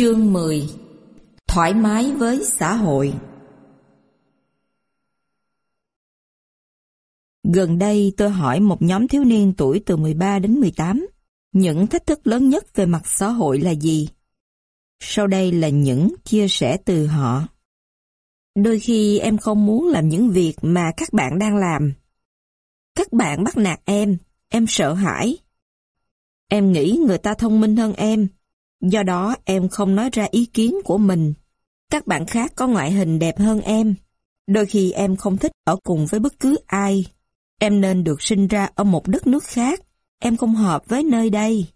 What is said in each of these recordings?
Chương 10 Thoải mái với xã hội Gần đây tôi hỏi một nhóm thiếu niên tuổi từ 13 đến 18 những thách thức lớn nhất về mặt xã hội là gì? Sau đây là những chia sẻ từ họ. Đôi khi em không muốn làm những việc mà các bạn đang làm. Các bạn bắt nạt em, em sợ hãi. Em nghĩ người ta thông minh hơn em, do đó, em không nói ra ý kiến của mình. Các bạn khác có ngoại hình đẹp hơn em. Đôi khi em không thích ở cùng với bất cứ ai. Em nên được sinh ra ở một đất nước khác. Em không hợp với nơi đây.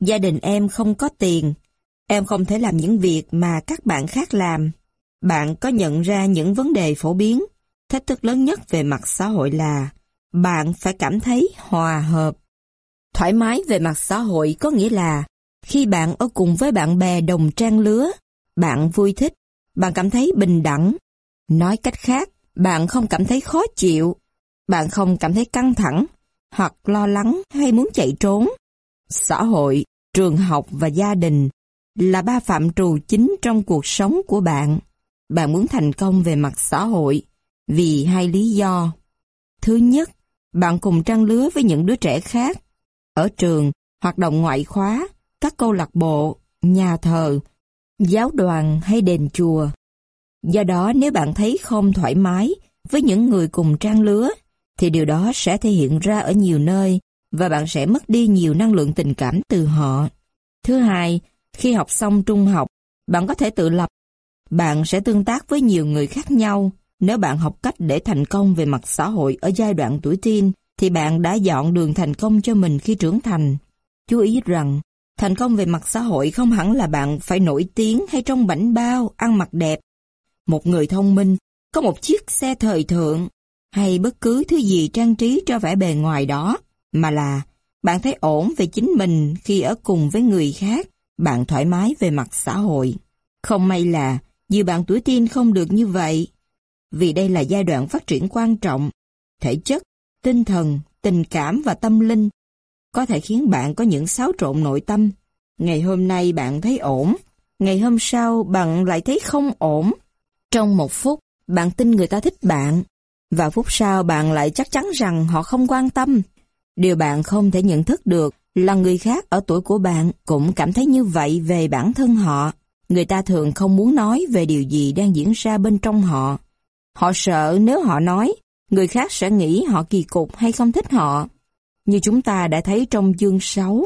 Gia đình em không có tiền. Em không thể làm những việc mà các bạn khác làm. Bạn có nhận ra những vấn đề phổ biến. Thách thức lớn nhất về mặt xã hội là bạn phải cảm thấy hòa hợp. Thoải mái về mặt xã hội có nghĩa là khi bạn ở cùng với bạn bè đồng trang lứa, bạn vui thích, bạn cảm thấy bình đẳng. Nói cách khác, bạn không cảm thấy khó chịu, bạn không cảm thấy căng thẳng, hoặc lo lắng hay muốn chạy trốn. Xã hội, trường học và gia đình là ba phạm trù chính trong cuộc sống của bạn. Bạn muốn thành công về mặt xã hội vì hai lý do. Thứ nhất, bạn cùng trang lứa với những đứa trẻ khác. Ở trường, hoạt động ngoại khóa, các câu lạc bộ, nhà thờ, giáo đoàn hay đền chùa. Do đó nếu bạn thấy không thoải mái với những người cùng trang lứa, thì điều đó sẽ thể hiện ra ở nhiều nơi và bạn sẽ mất đi nhiều năng lượng tình cảm từ họ. Thứ hai, khi học xong trung học, bạn có thể tự lập. Bạn sẽ tương tác với nhiều người khác nhau. Nếu bạn học cách để thành công về mặt xã hội ở giai đoạn tuổi teen, thì bạn đã dọn đường thành công cho mình khi trưởng thành. Chú ý rằng, thành công về mặt xã hội không hẳn là bạn phải nổi tiếng hay trong bảnh bao, ăn mặc đẹp. Một người thông minh, có một chiếc xe thời thượng, hay bất cứ thứ gì trang trí cho vẻ bề ngoài đó, mà là bạn thấy ổn về chính mình khi ở cùng với người khác, bạn thoải mái về mặt xã hội. Không may là nhiều bạn tuổi teen không được như vậy, vì đây là giai đoạn phát triển quan trọng. Thể chất, tinh thần, tình cảm và tâm linh có thể khiến bạn có những xáo trộn nội tâm. Ngày hôm nay bạn thấy ổn, ngày hôm sau bạn lại thấy không ổn. Trong một phút, bạn tin người ta thích bạn, và phút sau bạn lại chắc chắn rằng họ không quan tâm. Điều bạn không thể nhận thức được là người khác ở tuổi của bạn cũng cảm thấy như vậy về bản thân họ. Người ta thường không muốn nói về điều gì đang diễn ra bên trong họ. Họ sợ nếu họ nói, người khác sẽ nghĩ họ kỳ cục hay không thích họ. Như chúng ta đã thấy trong chương 6,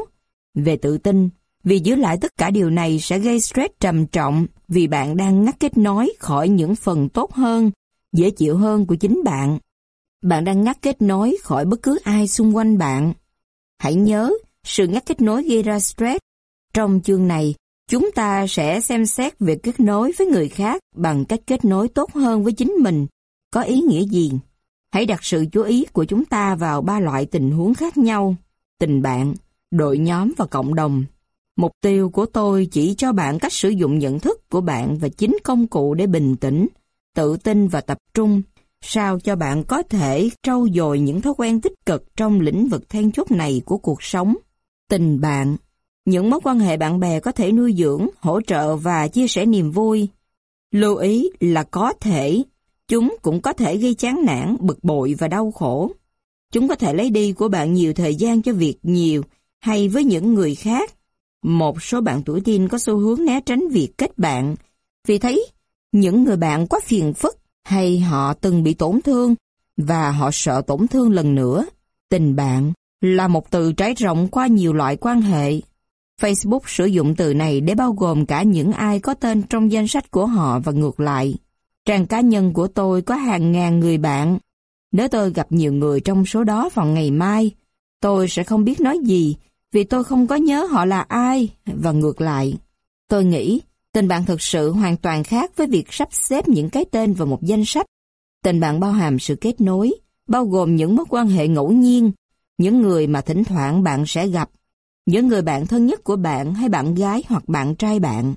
về tự tin, vì giữ lại tất cả điều này sẽ gây stress trầm trọng vì bạn đang ngắt kết nối khỏi những phần tốt hơn, dễ chịu hơn của chính bạn. Bạn đang ngắt kết nối khỏi bất cứ ai xung quanh bạn. Hãy nhớ, sự ngắt kết nối gây ra stress. Trong chương này, chúng ta sẽ xem xét việc kết nối với người khác bằng cách kết nối tốt hơn với chính mình. Có ý nghĩa gì? Hãy đặt sự chú ý của chúng ta vào ba loại tình huống khác nhau. Tình bạn, đội nhóm và cộng đồng. Mục tiêu của tôi chỉ cho bạn cách sử dụng nhận thức của bạn và chính công cụ để bình tĩnh, tự tin và tập trung, sao cho bạn có thể trau dồi những thói quen tích cực trong lĩnh vực then chốt này của cuộc sống. Tình bạn Những mối quan hệ bạn bè có thể nuôi dưỡng, hỗ trợ và chia sẻ niềm vui. Lưu ý là có thể, chúng cũng có thể gây chán nản, bực bội và đau khổ. Chúng có thể lấy đi của bạn nhiều thời gian cho việc nhiều hay với những người khác. Một số bạn tuổi teen có xu hướng né tránh việc kết bạn vì thấy những người bạn quá phiền phức hay họ từng bị tổn thương và họ sợ tổn thương lần nữa. Tình bạn là một từ trái rộng qua nhiều loại quan hệ. Facebook sử dụng từ này để bao gồm cả những ai có tên trong danh sách của họ và ngược lại. Trang cá nhân của tôi có hàng ngàn người bạn. Nếu tôi gặp nhiều người trong số đó vào ngày mai, tôi sẽ không biết nói gì vì tôi không có nhớ họ là ai và ngược lại. Tôi nghĩ Tình bạn thực sự hoàn toàn khác với việc sắp xếp những cái tên vào một danh sách. Tình bạn bao hàm sự kết nối, bao gồm những mối quan hệ ngẫu nhiên, những người mà thỉnh thoảng bạn sẽ gặp, những người bạn thân nhất của bạn hay bạn gái hoặc bạn trai bạn.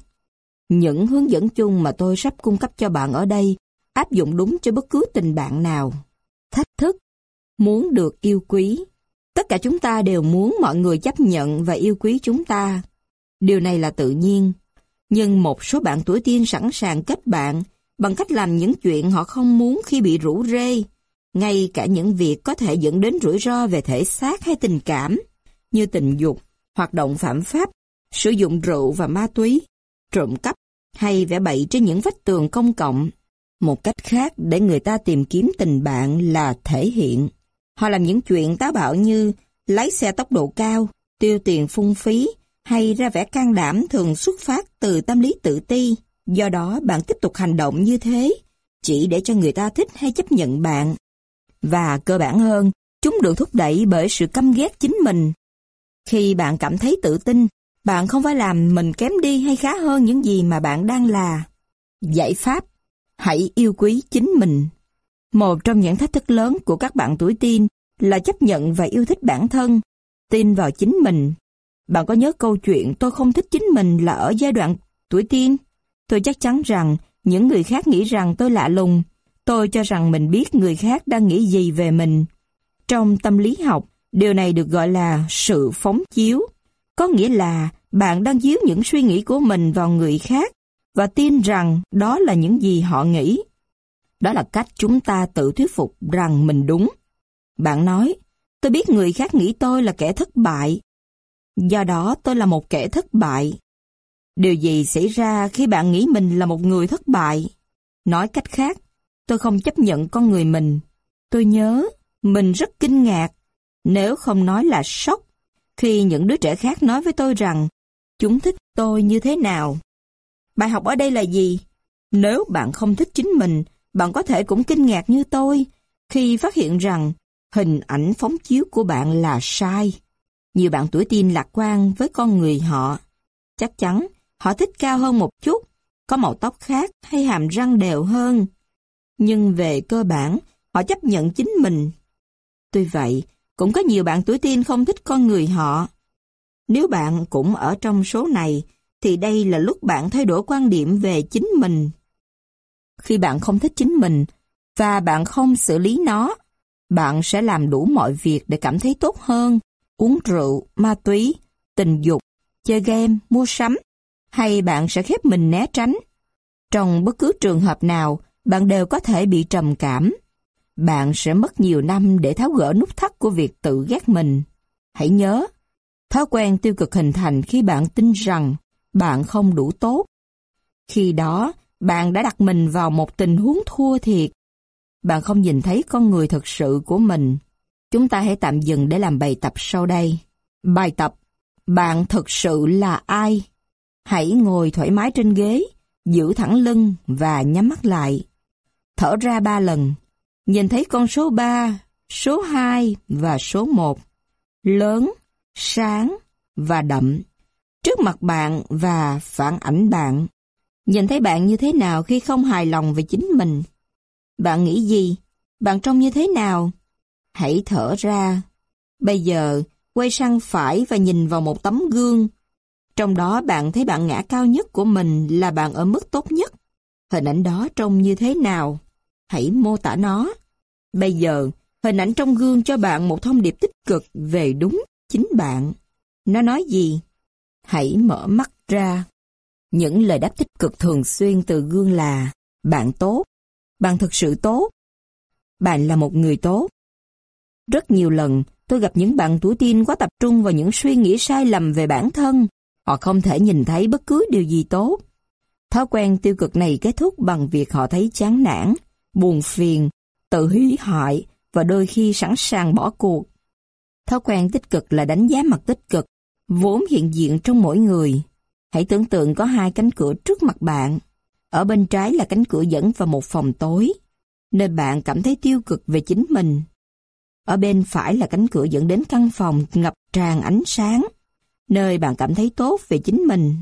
Những hướng dẫn chung mà tôi sắp cung cấp cho bạn ở đây áp dụng đúng cho bất cứ tình bạn nào. Thách thức Muốn được yêu quý Tất cả chúng ta đều muốn mọi người chấp nhận và yêu quý chúng ta. Điều này là tự nhiên. Nhưng một số bạn tuổi tiên sẵn sàng kết bạn bằng cách làm những chuyện họ không muốn khi bị rủ rê, ngay cả những việc có thể dẫn đến rủi ro về thể xác hay tình cảm, như tình dục, hoạt động phạm pháp, sử dụng rượu và ma túy, trộm cắp hay vẽ bậy trên những vách tường công cộng. Một cách khác để người ta tìm kiếm tình bạn là thể hiện. Họ làm những chuyện táo bạo như lái xe tốc độ cao, tiêu tiền phung phí hay ra vẻ can đảm thường xuất phát từ tâm lý tự ti. Do đó bạn tiếp tục hành động như thế, chỉ để cho người ta thích hay chấp nhận bạn. Và cơ bản hơn, chúng được thúc đẩy bởi sự căm ghét chính mình. Khi bạn cảm thấy tự tin, bạn không phải làm mình kém đi hay khá hơn những gì mà bạn đang là. Giải pháp, hãy yêu quý chính mình. Một trong những thách thức lớn của các bạn tuổi teen là chấp nhận và yêu thích bản thân, tin vào chính mình. Bạn có nhớ câu chuyện tôi không thích chính mình là ở giai đoạn tuổi teen? Tôi chắc chắn rằng những người khác nghĩ rằng tôi lạ lùng. Tôi cho rằng mình biết người khác đang nghĩ gì về mình. Trong tâm lý học, điều này được gọi là sự phóng chiếu. Có nghĩa là bạn đang díu những suy nghĩ của mình vào người khác và tin rằng đó là những gì họ nghĩ. Đó là cách chúng ta tự thuyết phục rằng mình đúng. Bạn nói, tôi biết người khác nghĩ tôi là kẻ thất bại. Do đó tôi là một kẻ thất bại. Điều gì xảy ra khi bạn nghĩ mình là một người thất bại? Nói cách khác, tôi không chấp nhận con người mình. Tôi nhớ, mình rất kinh ngạc, nếu không nói là sốc, khi những đứa trẻ khác nói với tôi rằng chúng thích tôi như thế nào. Bài học ở đây là gì? Nếu bạn không thích chính mình, bạn có thể cũng kinh ngạc như tôi khi phát hiện rằng hình ảnh phóng chiếu của bạn là sai. Nhiều bạn tuổi teen lạc quan với con người họ. Chắc chắn họ thích cao hơn một chút, có màu tóc khác hay hàm răng đều hơn. Nhưng về cơ bản, họ chấp nhận chính mình. Tuy vậy, cũng có nhiều bạn tuổi teen không thích con người họ. Nếu bạn cũng ở trong số này, thì đây là lúc bạn thay đổi quan điểm về chính mình. Khi bạn không thích chính mình, và bạn không xử lý nó, bạn sẽ làm đủ mọi việc để cảm thấy tốt hơn, uống rượu, ma túy, tình dục, chơi game, mua sắm, hay bạn sẽ khép mình né tránh. Trong bất cứ trường hợp nào, bạn đều có thể bị trầm cảm. Bạn sẽ mất nhiều năm để tháo gỡ nút thắt của việc tự ghét mình. Hãy nhớ, thói quen tiêu cực hình thành khi bạn tin rằng bạn không đủ tốt. Khi đó, bạn đã đặt mình vào một tình huống thua thiệt. Bạn không nhìn thấy con người thực sự của mình. Chúng ta hãy tạm dừng để làm bài tập sau đây. Bài tập Bạn thực sự là ai? Hãy ngồi thoải mái trên ghế, giữ thẳng lưng và nhắm mắt lại. Thở ra ba lần. Nhìn thấy con số 3, số 2 và số 1. Lớn, sáng và đậm. Trước mặt bạn và phản ảnh bạn. Nhìn thấy bạn như thế nào khi không hài lòng về chính mình? Bạn nghĩ gì? Bạn trông như thế nào? Hãy thở ra. Bây giờ, quay sang phải và nhìn vào một tấm gương. Trong đó bạn thấy bạn ngã cao nhất của mình là bạn ở mức tốt nhất. Hình ảnh đó trông như thế nào? Hãy mô tả nó. Bây giờ, hình ảnh trong gương cho bạn một thông điệp tích cực về đúng chính bạn. Nó nói gì? Hãy mở mắt ra. Những lời đáp tích cực thường xuyên từ gương là bạn tốt, bạn thực sự tốt, bạn là một người tốt. Rất nhiều lần, tôi gặp những bạn tuổi teen quá tập trung vào những suy nghĩ sai lầm về bản thân. Họ không thể nhìn thấy bất cứ điều gì tốt. Thói quen tiêu cực này kết thúc bằng việc họ thấy chán nản, buồn phiền, tự hủy hoại và đôi khi sẵn sàng bỏ cuộc. Thói quen tích cực là đánh giá mặt tích cực, vốn hiện diện trong mỗi người. Hãy tưởng tượng có hai cánh cửa trước mặt bạn. Ở bên trái là cánh cửa dẫn vào một phòng tối, nơi bạn cảm thấy tiêu cực về chính mình. Ở bên phải là cánh cửa dẫn đến căn phòng ngập tràn ánh sáng, nơi bạn cảm thấy tốt về chính mình.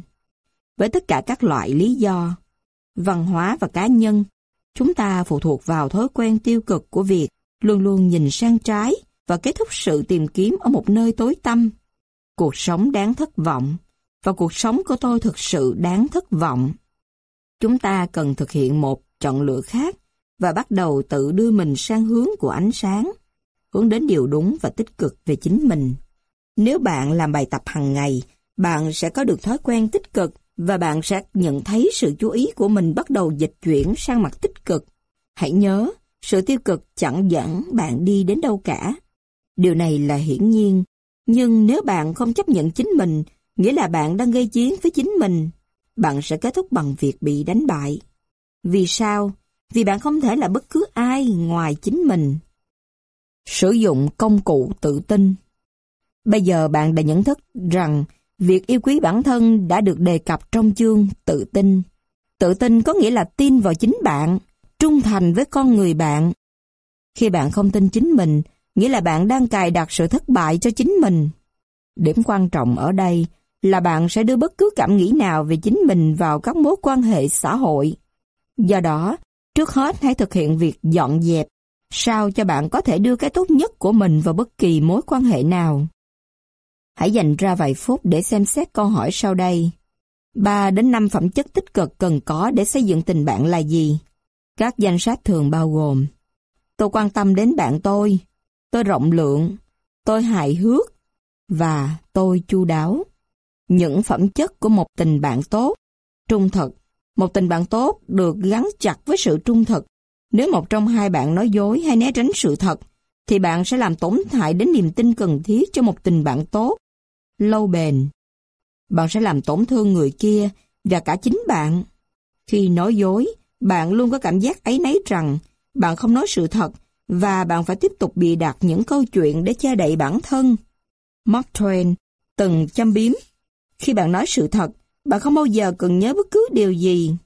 Với tất cả các loại lý do, văn hóa và cá nhân, chúng ta phụ thuộc vào thói quen tiêu cực của việc luôn luôn nhìn sang trái và kết thúc sự tìm kiếm ở một nơi tối tăm. Cuộc sống đáng thất vọng và cuộc sống của tôi thực sự đáng thất vọng. Chúng ta cần thực hiện một chọn lựa khác và bắt đầu tự đưa mình sang hướng của ánh sáng, hướng đến điều đúng và tích cực về chính mình. Nếu bạn làm bài tập hàng ngày, bạn sẽ có được thói quen tích cực và bạn sẽ nhận thấy sự chú ý của mình bắt đầu dịch chuyển sang mặt tích cực. Hãy nhớ, sự tiêu cực chẳng dẫn bạn đi đến đâu cả. Điều này là hiển nhiên, nhưng nếu bạn không chấp nhận chính mình, nghĩa là bạn đang gây chiến với chính mình, bạn sẽ kết thúc bằng việc bị đánh bại. Vì sao? Vì bạn không thể là bất cứ ai ngoài chính mình. Sử dụng công cụ tự tin Bây giờ bạn đã nhận thức rằng việc yêu quý bản thân đã được đề cập trong chương tự tin. Tự tin có nghĩa là tin vào chính bạn, trung thành với con người bạn. Khi bạn không tin chính mình, nghĩa là bạn đang cài đặt sự thất bại cho chính mình. Điểm quan trọng ở đây là bạn sẽ đưa bất cứ cảm nghĩ nào về chính mình vào các mối quan hệ xã hội. Do đó, trước hết hãy thực hiện việc dọn dẹp, sao cho bạn có thể đưa cái tốt nhất của mình vào bất kỳ mối quan hệ nào. Hãy dành ra vài phút để xem xét câu hỏi sau đây. 3 đến 5 phẩm chất tích cực cần có để xây dựng tình bạn là gì? Các danh sách thường bao gồm Tôi quan tâm đến bạn tôi, tôi rộng lượng, tôi hài hước và tôi chu đáo. Những phẩm chất của một tình bạn tốt, trung thực. Một tình bạn tốt được gắn chặt với sự trung thực. Nếu một trong hai bạn nói dối hay né tránh sự thật, thì bạn sẽ làm tổn hại đến niềm tin cần thiết cho một tình bạn tốt, lâu bền. Bạn sẽ làm tổn thương người kia và cả chính bạn. Khi nói dối, bạn luôn có cảm giác ấy nấy rằng bạn không nói sự thật và bạn phải tiếp tục bịa đặt những câu chuyện để che đậy bản thân. Mark Twain từng châm biếm. Khi bạn nói sự thật, bạn không bao giờ cần nhớ bất cứ điều gì.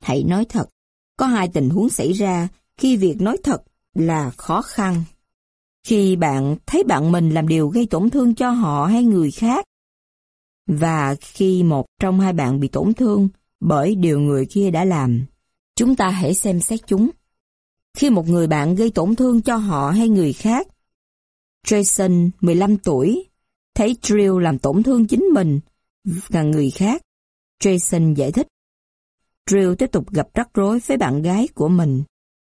Hãy nói thật. Có hai tình huống xảy ra khi việc nói thật là khó khăn. Khi bạn thấy bạn mình làm điều gây tổn thương cho họ hay người khác, và khi một trong hai bạn bị tổn thương bởi điều người kia đã làm, chúng ta hãy xem xét chúng. Khi một người bạn gây tổn thương cho họ hay người khác, Jason, 15 tuổi, thấy Drill làm tổn thương chính mình và người khác. Jason giải thích. Drill tiếp tục gặp rắc rối với bạn gái của mình.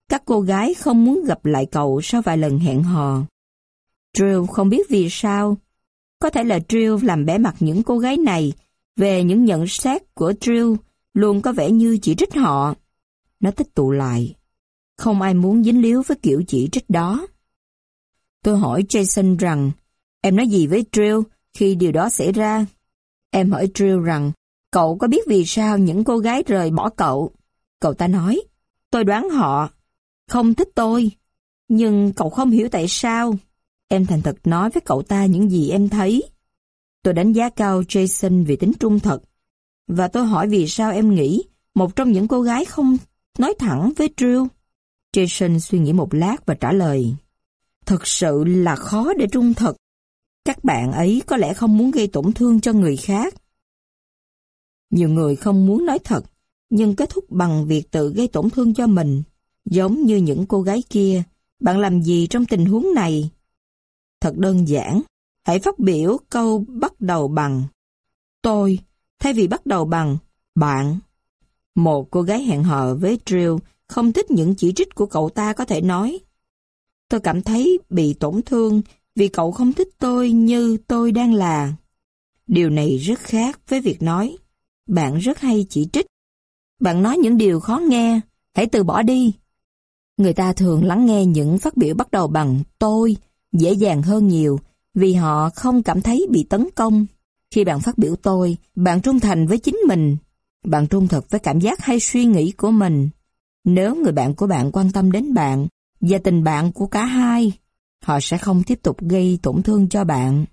Các cô gái không muốn gặp lại cậu sau vài lần hẹn hò. Drew không biết vì sao. Có thể là Drew làm bẻ mặt những cô gái này về những nhận xét của Drew luôn có vẻ như chỉ trích họ. Nó tích tụ lại. Không ai muốn dính líu với kiểu chỉ trích đó. Tôi hỏi Jason rằng, em nói gì với Drew khi điều đó xảy ra? Em hỏi Drew rằng, cậu có biết vì sao những cô gái rời bỏ cậu? Cậu ta nói, tôi đoán họ không thích tôi, nhưng cậu không hiểu tại sao. Em thành thật nói với cậu ta những gì em thấy. Tôi đánh giá cao Jason vì tính trung thật. Và tôi hỏi vì sao em nghĩ một trong những cô gái không nói thẳng với Drew. Jason suy nghĩ một lát và trả lời. Thật sự là khó để trung thật. Các bạn ấy có lẽ không muốn gây tổn thương cho người khác. Nhiều người không muốn nói thật, nhưng kết thúc bằng việc tự gây tổn thương cho mình. Giống như những cô gái kia, bạn làm gì trong tình huống này? Thật đơn giản, hãy phát biểu câu bắt đầu bằng tôi, thay vì bắt đầu bằng bạn. Một cô gái hẹn hò với Drill không thích những chỉ trích của cậu ta có thể nói. Tôi cảm thấy bị tổn thương vì cậu không thích tôi như tôi đang là. Điều này rất khác với việc nói. Bạn rất hay chỉ trích. Bạn nói những điều khó nghe, hãy từ bỏ đi. Người ta thường lắng nghe những phát biểu bắt đầu bằng tôi dễ dàng hơn nhiều vì họ không cảm thấy bị tấn công. Khi bạn phát biểu tôi, bạn trung thành với chính mình. Bạn trung thực với cảm giác hay suy nghĩ của mình. Nếu người bạn của bạn quan tâm đến bạn và tình bạn của cả hai, họ sẽ không tiếp tục gây tổn thương cho bạn.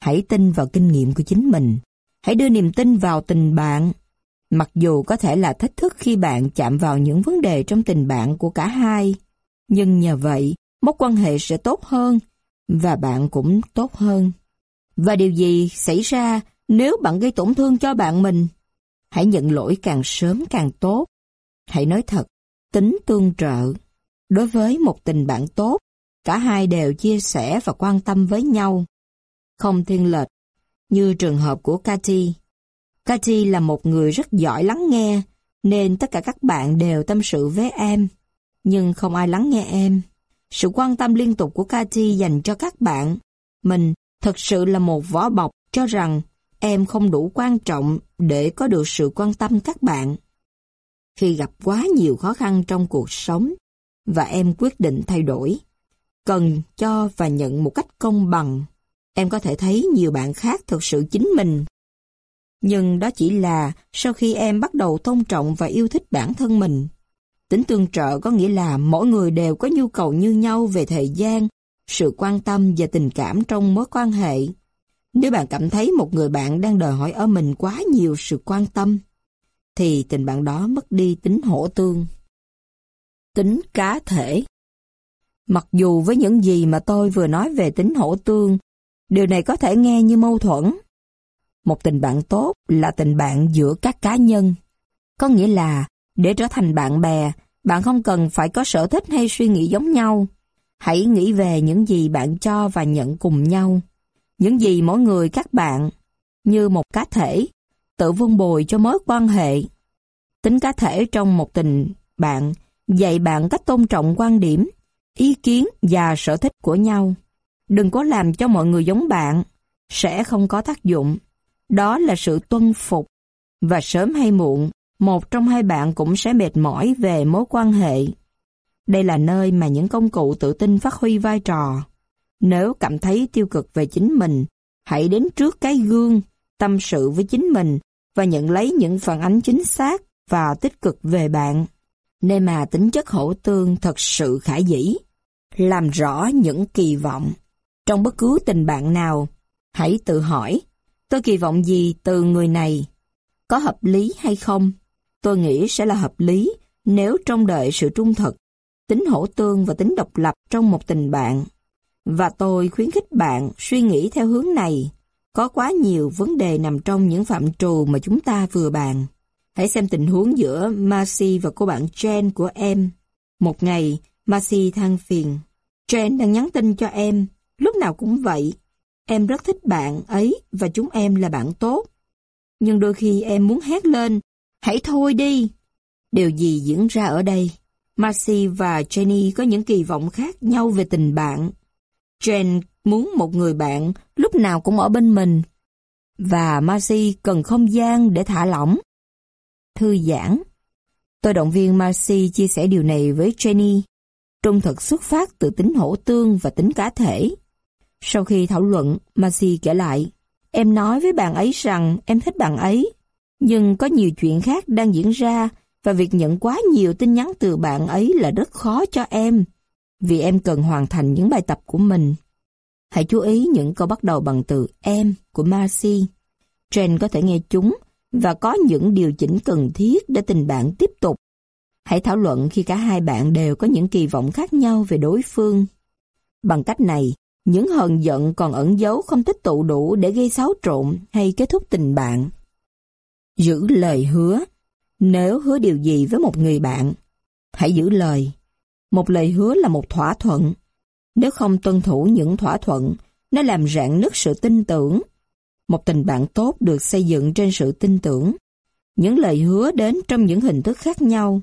Hãy tin vào kinh nghiệm của chính mình. Hãy đưa niềm tin vào tình bạn. Mặc dù có thể là thách thức khi bạn chạm vào những vấn đề trong tình bạn của cả hai, nhưng nhờ vậy, mối quan hệ sẽ tốt hơn và bạn cũng tốt hơn. Và điều gì xảy ra nếu bạn gây tổn thương cho bạn mình? Hãy nhận lỗi càng sớm càng tốt. Hãy nói thật, tính tương trợ. Đối với một tình bạn tốt, cả hai đều chia sẻ và quan tâm với nhau. Không thiên lệch, như trường hợp của Cathy. Cathy là một người rất giỏi lắng nghe, nên tất cả các bạn đều tâm sự với em. Nhưng không ai lắng nghe em. Sự quan tâm liên tục của Cathy dành cho các bạn, mình thật sự là một vỏ bọc cho rằng em không đủ quan trọng để có được sự quan tâm các bạn. Khi gặp quá nhiều khó khăn trong cuộc sống và em quyết định thay đổi, cần cho và nhận một cách công bằng, em có thể thấy nhiều bạn khác thực sự chính mình. Nhưng đó chỉ là sau khi em bắt đầu tôn trọng và yêu thích bản thân mình. Tính tương trợ có nghĩa là mỗi người đều có nhu cầu như nhau về thời gian, sự quan tâm và tình cảm trong mối quan hệ. Nếu bạn cảm thấy một người bạn đang đòi hỏi ở mình quá nhiều sự quan tâm, thì tình bạn đó mất đi tính hỗ tương. Tính cá thể Mặc dù với những gì mà tôi vừa nói về tính hỗ tương, điều này có thể nghe như mâu thuẫn. Một tình bạn tốt là tình bạn giữa các cá nhân. Có nghĩa là, để trở thành bạn bè, bạn không cần phải có sở thích hay suy nghĩ giống nhau. Hãy nghĩ về những gì bạn cho và nhận cùng nhau. Những gì mỗi người các bạn, như một cá thể, tự vun bồi cho mối quan hệ. Tính cá thể trong một tình bạn dạy bạn cách tôn trọng quan điểm, ý kiến và sở thích của nhau. Đừng có làm cho mọi người giống bạn, sẽ không có tác dụng. Đó là sự tuân phục. Và sớm hay muộn, một trong hai bạn cũng sẽ mệt mỏi về mối quan hệ. Đây là nơi mà những công cụ tự tin phát huy vai trò. Nếu cảm thấy tiêu cực về chính mình, hãy đến trước cái gương, tâm sự với chính mình và nhận lấy những phản ánh chính xác và tích cực về bạn. Nơi mà tính chất hỗ tương thật sự khả dĩ. Làm rõ những kỳ vọng. Trong bất cứ tình bạn nào, hãy tự hỏi, tôi kỳ vọng gì từ người này? Có hợp lý hay không? Tôi nghĩ sẽ là hợp lý nếu trông đợi sự trung thực, tính hỗ tương và tính độc lập trong một tình bạn. Và tôi khuyến khích bạn suy nghĩ theo hướng này. Có quá nhiều vấn đề nằm trong những phạm trù mà chúng ta vừa bàn. Hãy xem tình huống giữa Marcy và cô bạn Jen của em. Một ngày, Marcy than phiền. Jen đang nhắn tin cho em, lúc nào cũng vậy. Em rất thích bạn ấy và chúng em là bạn tốt. Nhưng đôi khi em muốn hét lên, hãy thôi đi. Điều gì diễn ra ở đây? Marcy và Jenny có những kỳ vọng khác nhau về tình bạn. Jen muốn một người bạn lúc nào cũng ở bên mình. Và Marcy cần không gian để thả lỏng. Thư giãn. Tôi động viên Marcy chia sẻ điều này với Jenny. Trung thực xuất phát từ tính hỗ tương và tính cá thể. Sau khi thảo luận, Marcy kể lại, em nói với bạn ấy rằng em thích bạn ấy, nhưng có nhiều chuyện khác đang diễn ra và việc nhận quá nhiều tin nhắn từ bạn ấy là rất khó cho em vì em cần hoàn thành những bài tập của mình. Hãy chú ý những câu bắt đầu bằng từ em của Marcy. Jane có thể nghe chúng và có những điều chỉnh cần thiết để tình bạn tiếp tục. Hãy thảo luận khi cả hai bạn đều có những kỳ vọng khác nhau về đối phương. Bằng cách này, những hờn giận còn ẩn giấu không tích tụ đủ để gây xáo trộn hay kết thúc tình bạn. Giữ lời hứa Nếu hứa điều gì với một người bạn, hãy giữ lời một lời hứa là một thỏa thuận. Nếu không tuân thủ những thỏa thuận, nó làm rạn nứt sự tin tưởng. Một tình bạn tốt được xây dựng trên sự tin tưởng. Những lời hứa đến trong những hình thức khác nhau.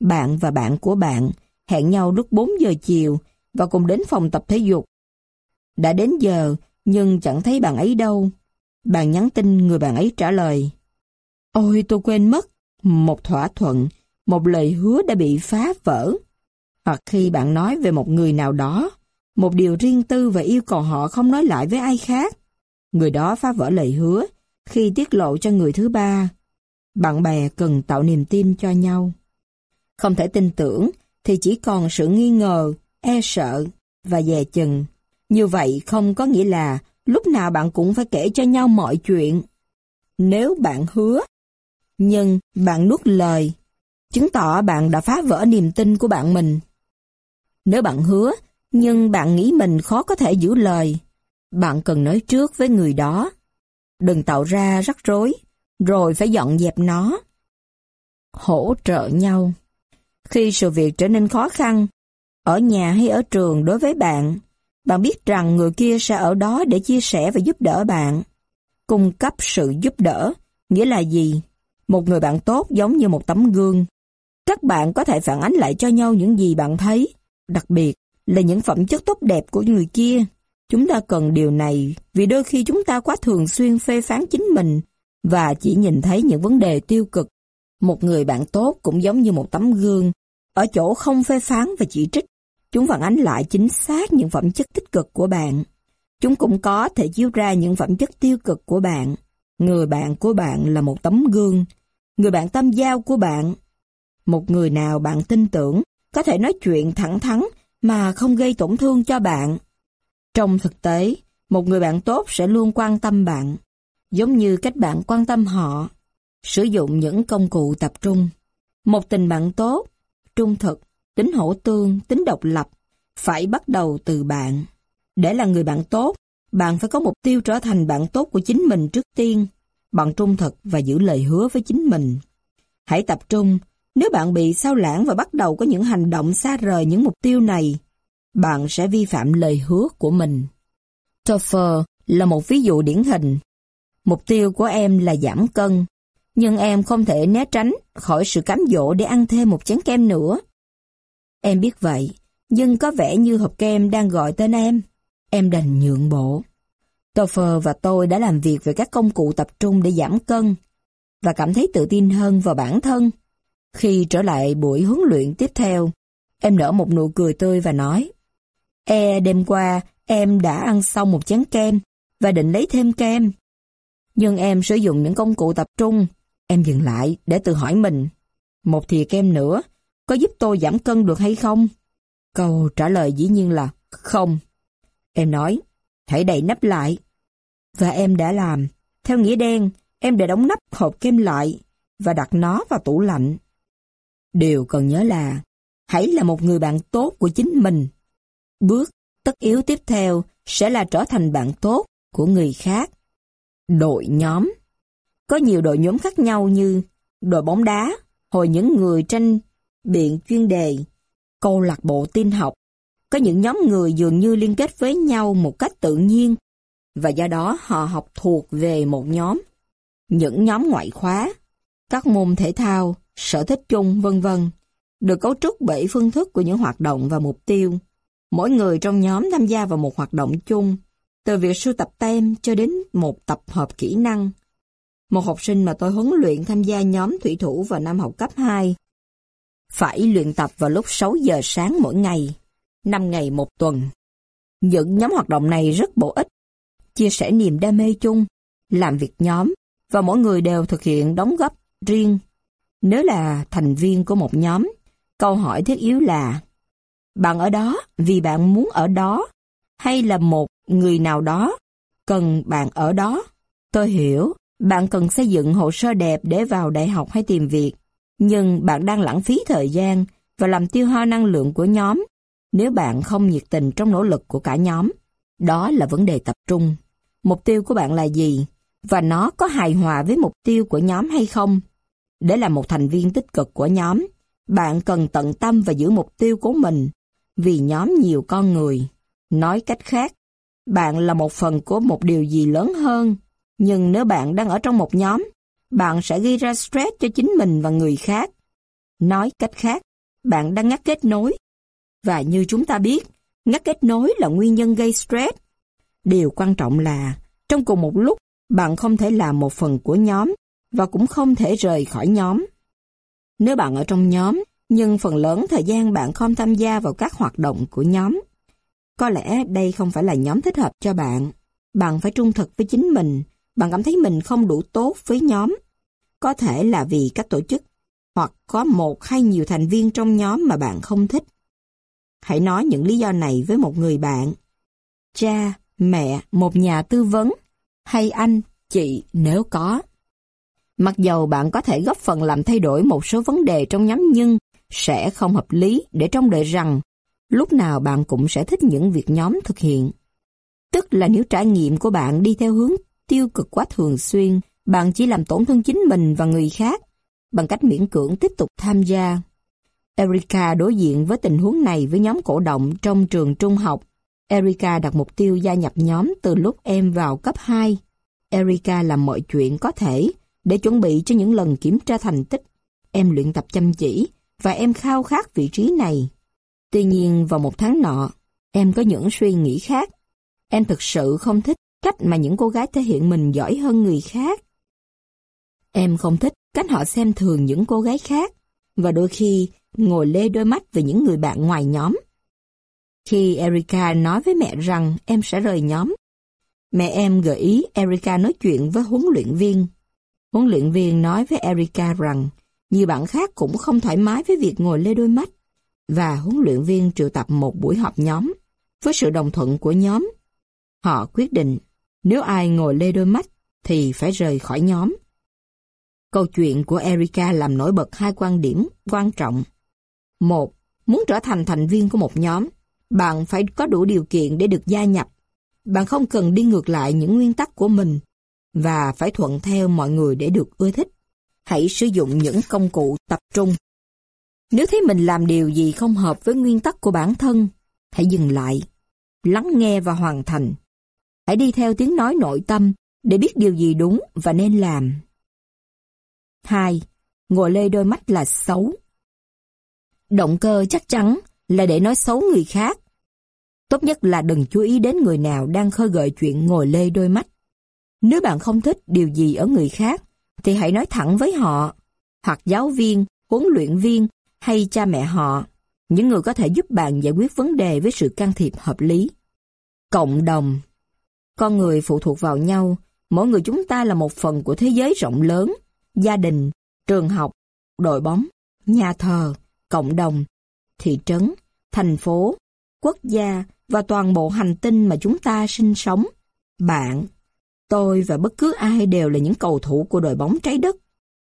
Bạn và bạn của bạn hẹn nhau lúc 4 giờ chiều và cùng đến phòng tập thể dục. Đã đến giờ nhưng chẳng thấy bạn ấy đâu. Bạn nhắn tin người bạn ấy trả lời. Ôi tôi quên mất. Một thỏa thuận, một lời hứa đã bị phá vỡ. Hoặc khi bạn nói về một người nào đó, một điều riêng tư và yêu cầu họ không nói lại với ai khác, người đó phá vỡ lời hứa khi tiết lộ cho người thứ ba. Bạn bè cần tạo niềm tin cho nhau. Không thể tin tưởng thì chỉ còn sự nghi ngờ, e sợ và dè chừng. Như vậy không có nghĩa là lúc nào bạn cũng phải kể cho nhau mọi chuyện. Nếu bạn hứa, nhưng bạn nuốt lời, chứng tỏ bạn đã phá vỡ niềm tin của bạn mình. Nếu bạn hứa, nhưng bạn nghĩ mình khó có thể giữ lời, bạn cần nói trước với người đó. Đừng tạo ra rắc rối, rồi phải dọn dẹp nó. Hỗ trợ nhau Khi sự việc trở nên khó khăn, ở nhà hay ở trường đối với bạn, bạn biết rằng người kia sẽ ở đó để chia sẻ và giúp đỡ bạn. Cung cấp sự giúp đỡ, nghĩa là gì? Một người bạn tốt giống như một tấm gương. Các bạn có thể phản ánh lại cho nhau những gì bạn thấy, đặc biệt là những phẩm chất tốt đẹp của người kia. Chúng ta cần điều này vì đôi khi chúng ta quá thường xuyên phê phán chính mình và chỉ nhìn thấy những vấn đề tiêu cực. Một người bạn tốt cũng giống như một tấm gương, ở chỗ không phê phán và chỉ trích. Chúng phản ánh lại chính xác những phẩm chất tích cực của bạn. Chúng cũng có thể chiếu ra những phẩm chất tiêu cực của bạn. Người bạn của bạn là một tấm gương. Người bạn tâm giao của bạn. Một người nào bạn tin tưởng có thể nói chuyện thẳng thắn mà không gây tổn thương cho bạn. Trong thực tế, một người bạn tốt sẽ luôn quan tâm bạn, giống như cách bạn quan tâm họ. Sử dụng những công cụ tập trung. Một tình bạn tốt, trung thực, tính hỗ tương, tính độc lập, phải bắt đầu từ bạn. Để là người bạn tốt, bạn phải có mục tiêu trở thành bạn tốt của chính mình trước tiên, bằng trung thực và giữ lời hứa với chính mình. Hãy tập trung, nếu bạn bị sao lãng và bắt đầu có những hành động xa rời những mục tiêu này, bạn sẽ vi phạm lời hứa của mình. Topher là một ví dụ điển hình. Mục tiêu của em là giảm cân, nhưng em không thể né tránh khỏi sự cám dỗ để ăn thêm một chén kem nữa. Em biết vậy, nhưng có vẻ như hộp kem đang gọi tên em. Em đành nhượng bộ. Topher và tôi đã làm việc về các công cụ tập trung để giảm cân và cảm thấy tự tin hơn vào bản thân. Khi trở lại buổi huấn luyện tiếp theo, em nở một nụ cười tươi và nói E đêm qua em đã ăn xong một chén kem và định lấy thêm kem. Nhưng em sử dụng những công cụ tập trung. Em dừng lại để tự hỏi mình. Một thìa kem nữa có giúp tôi giảm cân được hay không? Câu trả lời dĩ nhiên là không. Em nói, hãy đậy nắp lại. Và em đã làm. Theo nghĩa đen, em đã đóng nắp hộp kem lại và đặt nó vào tủ lạnh. Điều cần nhớ là, hãy là một người bạn tốt của chính mình. Bước tất yếu tiếp theo sẽ là trở thành bạn tốt của người khác. Đội nhóm Có nhiều đội nhóm khác nhau như đội bóng đá, hồi những người tranh biện chuyên đề, câu lạc bộ tin học. Có những nhóm người dường như liên kết với nhau một cách tự nhiên và do đó họ học thuộc về một nhóm. Những nhóm ngoại khóa, các môn thể thao, sở thích chung, vân vân được cấu trúc bởi phương thức của những hoạt động và mục tiêu. Mỗi người trong nhóm tham gia vào một hoạt động chung, từ việc sưu tập tem cho đến một tập hợp kỹ năng. Một học sinh mà tôi huấn luyện tham gia nhóm thủy thủ vào năm học cấp 2 phải luyện tập vào lúc 6 giờ sáng mỗi ngày, 5 ngày một tuần. Những nhóm hoạt động này rất bổ ích, chia sẻ niềm đam mê chung, làm việc nhóm, và mỗi người đều thực hiện đóng góp riêng. Nếu là thành viên của một nhóm, câu hỏi thiết yếu là bạn ở đó vì bạn muốn ở đó, hay là một người nào đó cần bạn ở đó? Tôi hiểu, bạn cần xây dựng hồ sơ đẹp để vào đại học hay tìm việc, nhưng bạn đang lãng phí thời gian và làm tiêu hao năng lượng của nhóm nếu bạn không nhiệt tình trong nỗ lực của cả nhóm. Đó là vấn đề tập trung. Mục tiêu của bạn là gì? Và nó có hài hòa với mục tiêu của nhóm hay không? Để là một thành viên tích cực của nhóm, bạn cần tận tâm và giữ mục tiêu của mình vì nhóm nhiều con người. Nói cách khác, bạn là một phần của một điều gì lớn hơn. Nhưng nếu bạn đang ở trong một nhóm, bạn sẽ gây ra stress cho chính mình và người khác. Nói cách khác, bạn đang ngắt kết nối. Và như chúng ta biết, ngắt kết nối là nguyên nhân gây stress. Điều quan trọng là, trong cùng một lúc, bạn không thể làm một phần của nhóm và cũng không thể rời khỏi nhóm. Nếu bạn ở trong nhóm, nhưng phần lớn thời gian bạn không tham gia vào các hoạt động của nhóm, có lẽ đây không phải là nhóm thích hợp cho bạn. Bạn phải trung thực với chính mình bạn cảm thấy mình không đủ tốt với nhóm. Có thể là vì các tổ chức, hoặc có một hay nhiều thành viên trong nhóm mà bạn không thích. Hãy nói những lý do này với một người bạn. Cha, mẹ, một nhà tư vấn, hay anh, chị nếu có. Mặc dầu bạn có thể góp phần làm thay đổi một số vấn đề trong nhóm nhưng sẽ không hợp lý để trông đợi rằng lúc nào bạn cũng sẽ thích những việc nhóm thực hiện. Tức là nếu trải nghiệm của bạn đi theo hướng tiêu cực quá thường xuyên, bạn chỉ làm tổn thương chính mình và người khác bằng cách miễn cưỡng tiếp tục tham gia. Erika đối diện với tình huống này với nhóm cổ động trong trường trung học. Erika đặt mục tiêu gia nhập nhóm từ lúc em vào cấp 2. Erika làm mọi chuyện có thể để chuẩn bị cho những lần kiểm tra thành tích. Em luyện tập chăm chỉ và em khao khát vị trí này. Tuy nhiên vào một tháng nọ, em có những suy nghĩ khác. Em thực sự không thích cách mà những cô gái thể hiện mình giỏi hơn người khác. Em không thích cách họ xem thường những cô gái khác, và đôi khi ngồi lê đôi mắt về những người bạn ngoài nhóm. Khi Erica nói với mẹ rằng em sẽ rời nhóm, mẹ em gợi ý Erica nói chuyện với huấn luyện viên. Huấn luyện viên nói với Erica rằng nhiều bạn khác cũng không thoải mái với việc ngồi lê đôi mắt, và huấn luyện viên triệu tập một buổi họp nhóm. Với sự đồng thuận của nhóm, họ quyết định nếu ai ngồi lê đôi mắt thì phải rời khỏi nhóm. Câu chuyện của Erica làm nổi bật hai quan điểm quan trọng. Một, muốn trở thành thành viên của một nhóm, bạn phải có đủ điều kiện để được gia nhập. Bạn không cần đi ngược lại những nguyên tắc của mình và phải thuận theo mọi người để được ưa thích. Hãy sử dụng những công cụ tập trung. Nếu thấy mình làm điều gì không hợp với nguyên tắc của bản thân, hãy dừng lại, lắng nghe và hoàn thành. Hãy đi theo tiếng nói nội tâm để biết điều gì đúng và nên làm. 2. Ngồi lê đôi mắt là xấu. Động cơ chắc chắn là để nói xấu người khác. Tốt nhất là đừng chú ý đến người nào đang khơi gợi chuyện ngồi lê đôi mắt. Nếu bạn không thích điều gì ở người khác, thì hãy nói thẳng với họ, hoặc giáo viên, huấn luyện viên hay cha mẹ họ, những người có thể giúp bạn giải quyết vấn đề với sự can thiệp hợp lý. Cộng đồng con người phụ thuộc vào nhau, mỗi người chúng ta là một phần của thế giới rộng lớn, gia đình, trường học, đội bóng, nhà thờ, cộng đồng, thị trấn, thành phố, quốc gia và toàn bộ hành tinh mà chúng ta sinh sống. Bạn, tôi và bất cứ ai đều là những cầu thủ của đội bóng trái đất.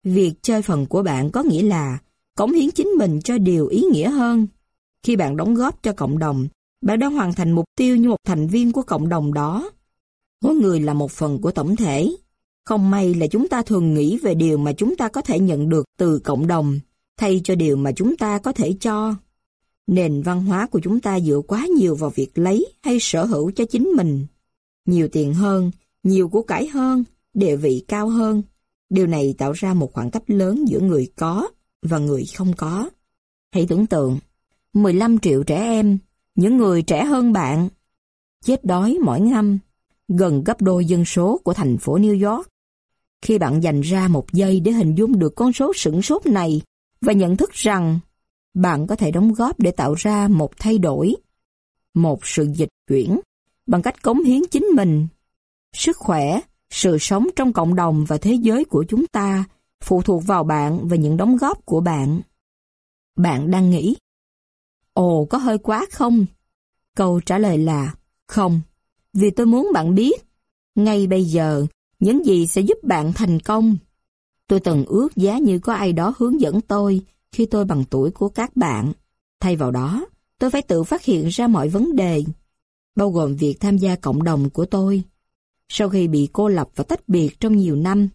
Việc chơi phần của bạn có nghĩa là cống hiến chính mình cho điều ý nghĩa hơn. Khi bạn đóng góp cho cộng đồng, bạn đã hoàn thành mục tiêu như một thành viên của cộng đồng đó. Mỗi người là một phần của tổng thể. Không may là chúng ta thường nghĩ về điều mà chúng ta có thể nhận được từ cộng đồng, thay cho điều mà chúng ta có thể cho. Nền văn hóa của chúng ta dựa quá nhiều vào việc lấy hay sở hữu cho chính mình. Nhiều tiền hơn, nhiều của cải hơn, địa vị cao hơn. Điều này tạo ra một khoảng cách lớn giữa người có và người không có. Hãy tưởng tượng, 15 triệu trẻ em, những người trẻ hơn bạn, chết đói mỗi năm, gần gấp đôi dân số của thành phố New York. Khi bạn dành ra một giây để hình dung được con số sửng sốt này và nhận thức rằng bạn có thể đóng góp để tạo ra một thay đổi, một sự dịch chuyển bằng cách cống hiến chính mình. Sức khỏe, sự sống trong cộng đồng và thế giới của chúng ta phụ thuộc vào bạn và những đóng góp của bạn. Bạn đang nghĩ, ồ có hơi quá không? Câu trả lời là, không, vì tôi muốn bạn biết, ngay bây giờ, những gì sẽ giúp bạn thành công. Tôi từng ước giá như có ai đó hướng dẫn tôi khi tôi bằng tuổi của các bạn. Thay vào đó, tôi phải tự phát hiện ra mọi vấn đề, bao gồm việc tham gia cộng đồng của tôi. Sau khi bị cô lập và tách biệt trong nhiều năm,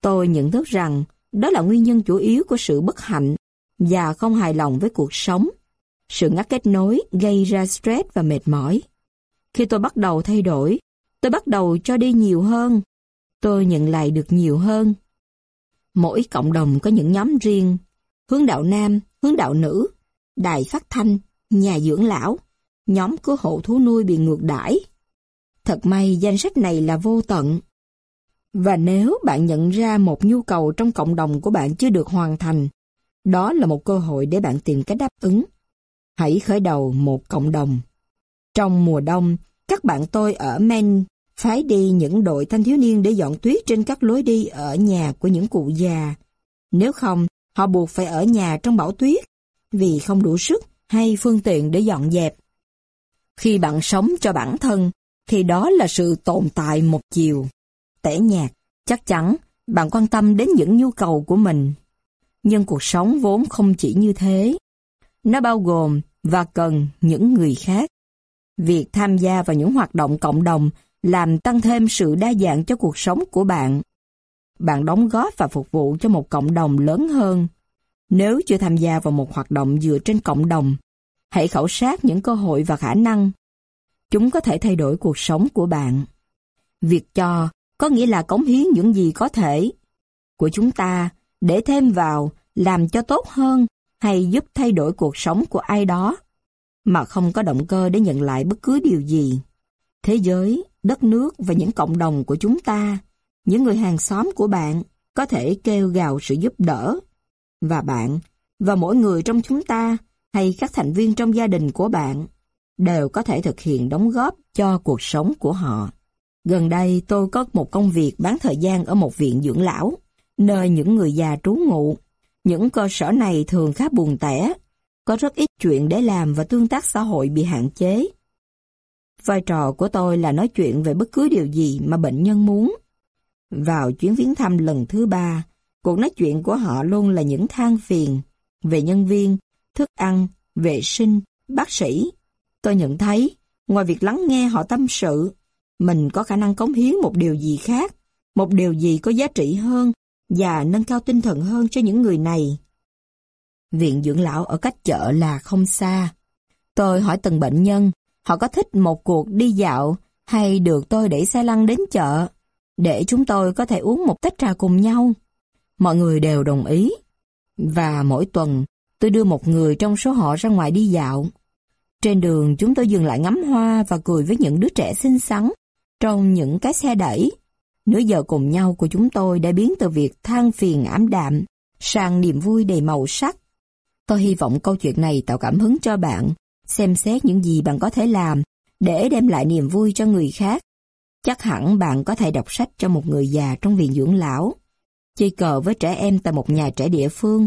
tôi nhận thức rằng đó là nguyên nhân chủ yếu của sự bất hạnh và không hài lòng với cuộc sống. Sự ngắt kết nối gây ra stress và mệt mỏi. Khi tôi bắt đầu thay đổi, tôi bắt đầu cho đi nhiều hơn. Tôi nhận lại được nhiều hơn. Mỗi cộng đồng có những nhóm riêng, hướng đạo nam, hướng đạo nữ, đài phát thanh, nhà dưỡng lão, nhóm cứu hộ thú nuôi bị ngược đãi. Thật may danh sách này là vô tận. Và nếu bạn nhận ra một nhu cầu trong cộng đồng của bạn chưa được hoàn thành, đó là một cơ hội để bạn tìm cách đáp ứng. Hãy khởi đầu một cộng đồng. Trong mùa đông, các bạn tôi ở Maine phái đi những đội thanh thiếu niên để dọn tuyết trên các lối đi ở nhà của những cụ già. Nếu không, họ buộc phải ở nhà trong bão tuyết vì không đủ sức hay phương tiện để dọn dẹp. Khi bạn sống cho bản thân, thì đó là sự tồn tại một chiều. Tẻ nhạt, chắc chắn bạn quan tâm đến những nhu cầu của mình. Nhưng cuộc sống vốn không chỉ như thế. Nó bao gồm và cần những người khác. Việc tham gia vào những hoạt động cộng đồng làm tăng thêm sự đa dạng cho cuộc sống của bạn. Bạn đóng góp và phục vụ cho một cộng đồng lớn hơn. Nếu chưa tham gia vào một hoạt động dựa trên cộng đồng, hãy khảo sát những cơ hội và khả năng. Chúng có thể thay đổi cuộc sống của bạn. Việc cho có nghĩa là cống hiến những gì có thể của chúng ta để thêm vào, làm cho tốt hơn hay giúp thay đổi cuộc sống của ai đó mà không có động cơ để nhận lại bất cứ điều gì. Thế giới, đất nước và những cộng đồng của chúng ta, những người hàng xóm của bạn có thể kêu gào sự giúp đỡ. Và bạn, và mỗi người trong chúng ta, hay các thành viên trong gia đình của bạn, đều có thể thực hiện đóng góp cho cuộc sống của họ. Gần đây tôi có một công việc bán thời gian ở một viện dưỡng lão, nơi những người già trú ngụ. Những cơ sở này thường khá buồn tẻ, có rất ít chuyện để làm và tương tác xã hội bị hạn chế. Vai trò của tôi là nói chuyện về bất cứ điều gì mà bệnh nhân muốn. Vào chuyến viếng thăm lần thứ ba, cuộc nói chuyện của họ luôn là những than phiền về nhân viên, thức ăn, vệ sinh, bác sĩ. Tôi nhận thấy, ngoài việc lắng nghe họ tâm sự, mình có khả năng cống hiến một điều gì khác, một điều gì có giá trị hơn và nâng cao tinh thần hơn cho những người này. Viện dưỡng lão ở cách chợ là không xa. Tôi hỏi từng bệnh nhân, họ có thích một cuộc đi dạo hay được tôi đẩy xe lăn đến chợ, để chúng tôi có thể uống một tách trà cùng nhau. Mọi người đều đồng ý. Và mỗi tuần, tôi đưa một người trong số họ ra ngoài đi dạo. Trên đường chúng tôi dừng lại ngắm hoa và cười với những đứa trẻ xinh xắn trong những cái xe đẩy. Nửa giờ cùng nhau của chúng tôi đã biến từ việc than phiền ảm đạm sang niềm vui đầy màu sắc. Tôi hy vọng câu chuyện này tạo cảm hứng cho bạn, xem xét những gì bạn có thể làm để đem lại niềm vui cho người khác. Chắc hẳn bạn có thể đọc sách cho một người già trong viện dưỡng lão, chơi cờ với trẻ em tại một nhà trẻ địa phương,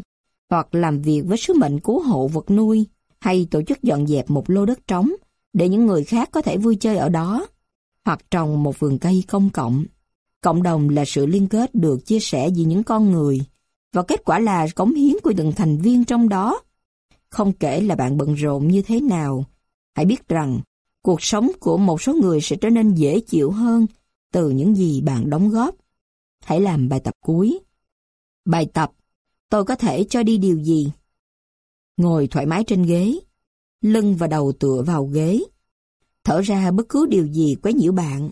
hoặc làm việc với sứ mệnh cứu hộ vật nuôi, hay tổ chức dọn dẹp một lô đất trống để những người khác có thể vui chơi ở đó, hoặc trồng một vườn cây công cộng. Cộng đồng là sự liên kết được chia sẻ giữa những con người, và kết quả là cống hiến của từng thành viên trong đó. Không kể là bạn bận rộn như thế nào, hãy biết rằng cuộc sống của một số người sẽ trở nên dễ chịu hơn từ những gì bạn đóng góp. Hãy làm bài tập cuối. Bài tập, tôi có thể cho đi điều gì? Ngồi thoải mái trên ghế, lưng và đầu tựa vào ghế. Thở ra bất cứ điều gì quấy nhiễu bạn.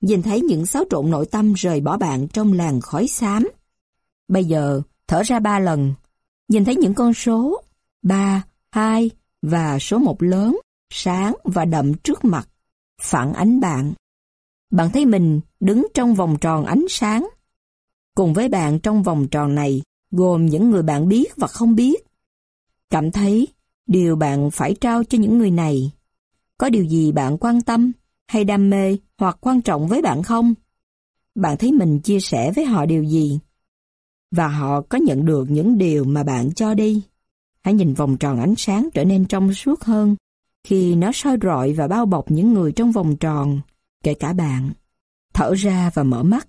Nhìn thấy những xáo trộn nội tâm rời bỏ bạn trong làng khói xám. Bây giờ, thở ra ba lần. Nhìn thấy những con số ba, hai và số một lớn, sáng và đậm trước mặt, phản ánh bạn. Bạn thấy mình đứng trong vòng tròn ánh sáng. Cùng với bạn trong vòng tròn này gồm những người bạn biết và không biết. Cảm thấy điều bạn phải trao cho những người này. Có điều gì bạn quan tâm hay đam mê hoặc quan trọng với bạn không? Bạn thấy mình chia sẻ với họ điều gì? Và họ có nhận được những điều mà bạn cho đi. Hãy nhìn vòng tròn ánh sáng trở nên trong suốt hơn khi nó soi rọi và bao bọc những người trong vòng tròn, kể cả bạn. Thở ra và mở mắt.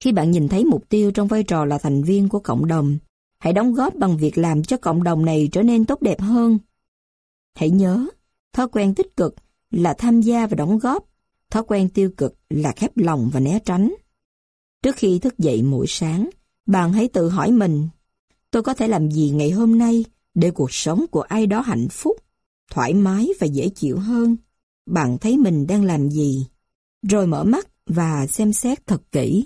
Khi bạn nhìn thấy mục tiêu trong vai trò là thành viên của cộng đồng, hãy đóng góp bằng việc làm cho cộng đồng này trở nên tốt đẹp hơn. Hãy nhớ, thói quen tích cực là tham gia và đóng góp, thói quen tiêu cực là khép lòng và né tránh. Trước khi thức dậy mỗi sáng, bạn hãy tự hỏi mình, tôi có thể làm gì ngày hôm nay để cuộc sống của ai đó hạnh phúc, thoải mái và dễ chịu hơn? Bạn thấy mình đang làm gì? Rồi mở mắt và xem xét thật kỹ.